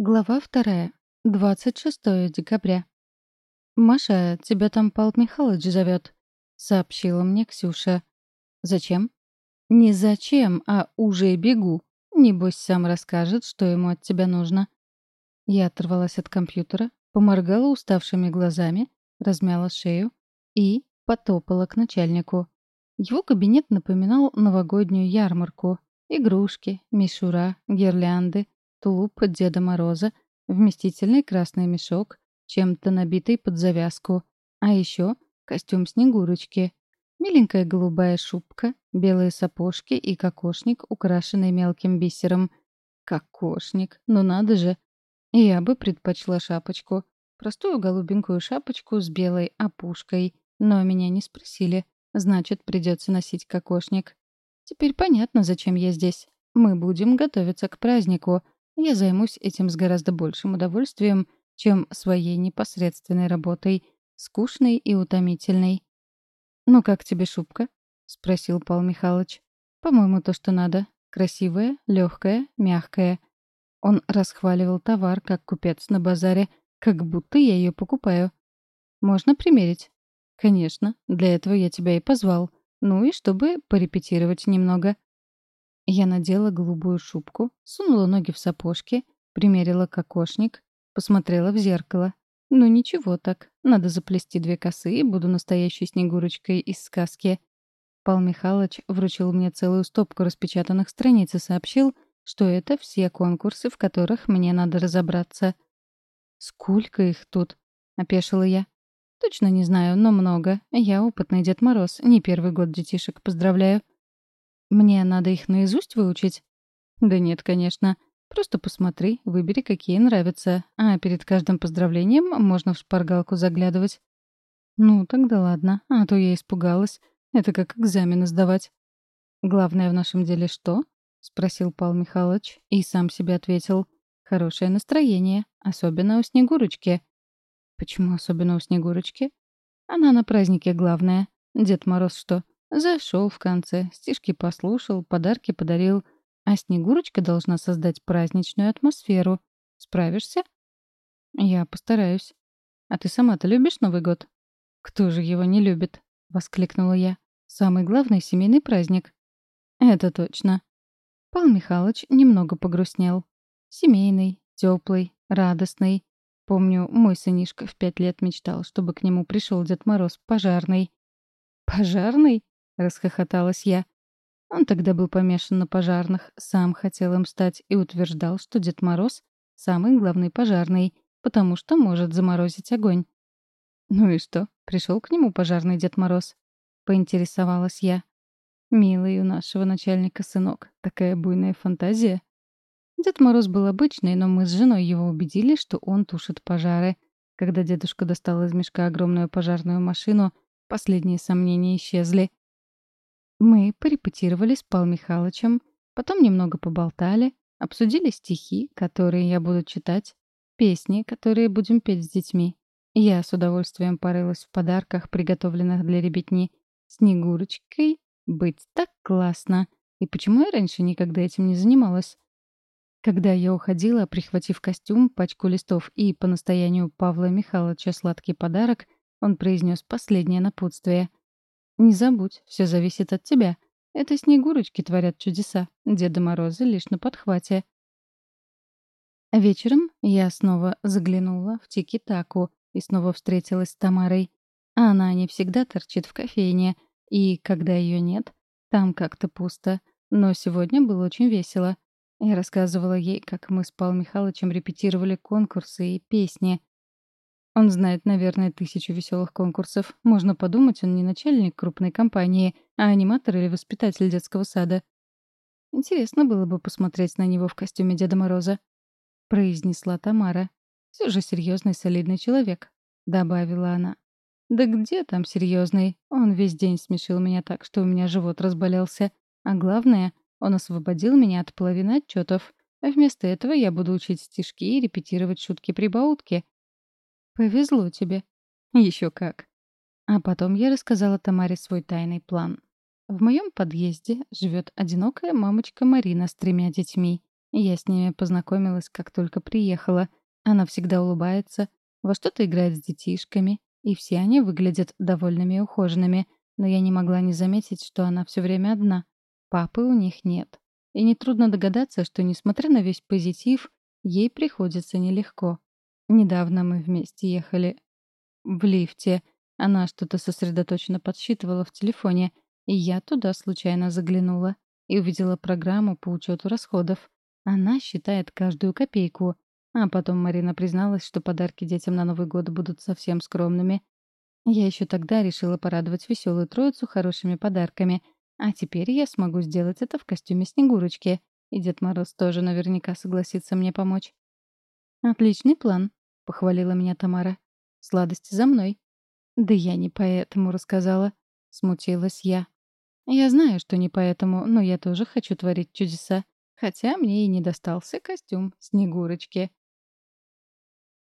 Глава вторая. 26 декабря. «Маша, тебя там Павел Михайлович зовет», — сообщила мне Ксюша. «Зачем?» «Не зачем, а уже бегу. Небось, сам расскажет, что ему от тебя нужно». Я оторвалась от компьютера, поморгала уставшими глазами, размяла шею и потопала к начальнику. Его кабинет напоминал новогоднюю ярмарку. Игрушки, мишура, гирлянды — тулуп Деда Мороза, вместительный красный мешок, чем-то набитый под завязку, а еще костюм Снегурочки, миленькая голубая шубка, белые сапожки и кокошник, украшенный мелким бисером. Кокошник, ну надо же! Я бы предпочла шапочку. Простую голубенькую шапочку с белой опушкой. Но меня не спросили. Значит, придется носить кокошник. Теперь понятно, зачем я здесь. Мы будем готовиться к празднику — я займусь этим с гораздо большим удовольствием, чем своей непосредственной работой, скучной и утомительной. «Ну как тебе шубка?» — спросил Павел Михайлович. «По-моему, то, что надо. Красивая, легкая, мягкая». Он расхваливал товар, как купец на базаре, как будто я ее покупаю. «Можно примерить?» «Конечно. Для этого я тебя и позвал. Ну и чтобы порепетировать немного». Я надела голубую шубку, сунула ноги в сапожки, примерила кокошник, посмотрела в зеркало. Ну ничего так, надо заплести две косы и буду настоящей Снегурочкой из сказки. Пал Михайлович вручил мне целую стопку распечатанных страниц и сообщил, что это все конкурсы, в которых мне надо разобраться. «Сколько их тут?» — опешила я. «Точно не знаю, но много. Я опытный Дед Мороз, не первый год детишек поздравляю». Мне надо их наизусть выучить? Да нет, конечно. Просто посмотри, выбери, какие нравятся. А перед каждым поздравлением можно в шпаргалку заглядывать. Ну, тогда ладно, а то я испугалась. Это как экзамены сдавать. Главное в нашем деле что? Спросил Павел Михайлович и сам себе ответил. Хорошее настроение, особенно у Снегурочки. Почему особенно у Снегурочки? Она на празднике главная. Дед Мороз что, Зашел в конце, стишки послушал, подарки подарил. А Снегурочка должна создать праздничную атмосферу. Справишься? Я постараюсь. А ты сама-то любишь Новый год? Кто же его не любит? Воскликнула я. Самый главный семейный праздник. Это точно. Павел Михайлович немного погрустнел. Семейный, теплый, радостный. Помню, мой сынишка в пять лет мечтал, чтобы к нему пришел Дед Мороз пожарный. Пожарный? Расхохоталась я. Он тогда был помешан на пожарных, сам хотел им стать и утверждал, что Дед Мороз — самый главный пожарный, потому что может заморозить огонь. «Ну и что, пришел к нему пожарный Дед Мороз?» — поинтересовалась я. «Милый у нашего начальника сынок, такая буйная фантазия». Дед Мороз был обычный, но мы с женой его убедили, что он тушит пожары. Когда дедушка достал из мешка огромную пожарную машину, последние сомнения исчезли. Мы порепетировали с Пал Михайловичем, потом немного поболтали, обсудили стихи, которые я буду читать, песни, которые будем петь с детьми. Я с удовольствием порылась в подарках, приготовленных для ребятни. Снегурочкой быть так классно. И почему я раньше никогда этим не занималась? Когда я уходила, прихватив костюм, пачку листов и, по настоянию Павла Михайловича, сладкий подарок, он произнес последнее напутствие. Не забудь, все зависит от тебя. Это снегурочки творят чудеса. Деда Мороза лишь на подхвате. Вечером я снова заглянула в Тики-Таку и снова встретилась с Тамарой. Она не всегда торчит в кофейне, и когда ее нет, там как-то пусто. Но сегодня было очень весело. Я рассказывала ей, как мы с Павлом Михайловичем репетировали конкурсы и песни. Он знает, наверное, тысячу веселых конкурсов. Можно подумать, он не начальник крупной компании, а аниматор или воспитатель детского сада. Интересно было бы посмотреть на него в костюме Деда Мороза. Произнесла Тамара. Все же серьезный, солидный человек, добавила она. Да где там серьезный? Он весь день смешил меня так, что у меня живот разболелся. А главное, он освободил меня от половины отчетов. А вместо этого я буду учить стишки и репетировать шутки-прибаутки, Повезло тебе. Еще как. А потом я рассказала Тамаре свой тайный план. В моем подъезде живет одинокая мамочка Марина с тремя детьми. Я с ними познакомилась, как только приехала. Она всегда улыбается, во что-то играет с детишками, и все они выглядят довольными и ухоженными, но я не могла не заметить, что она все время одна. Папы у них нет. И нетрудно догадаться, что, несмотря на весь позитив, ей приходится нелегко. Недавно мы вместе ехали в лифте. Она что-то сосредоточенно подсчитывала в телефоне, и я туда случайно заглянула и увидела программу по учету расходов. Она считает каждую копейку. А потом Марина призналась, что подарки детям на Новый год будут совсем скромными. Я еще тогда решила порадовать веселую троицу хорошими подарками. А теперь я смогу сделать это в костюме Снегурочки. И Дед Мороз тоже наверняка согласится мне помочь. «Отличный план», — похвалила меня Тамара. «Сладости за мной». «Да я не поэтому рассказала», — смутилась я. «Я знаю, что не поэтому, но я тоже хочу творить чудеса. Хотя мне и не достался костюм Снегурочки».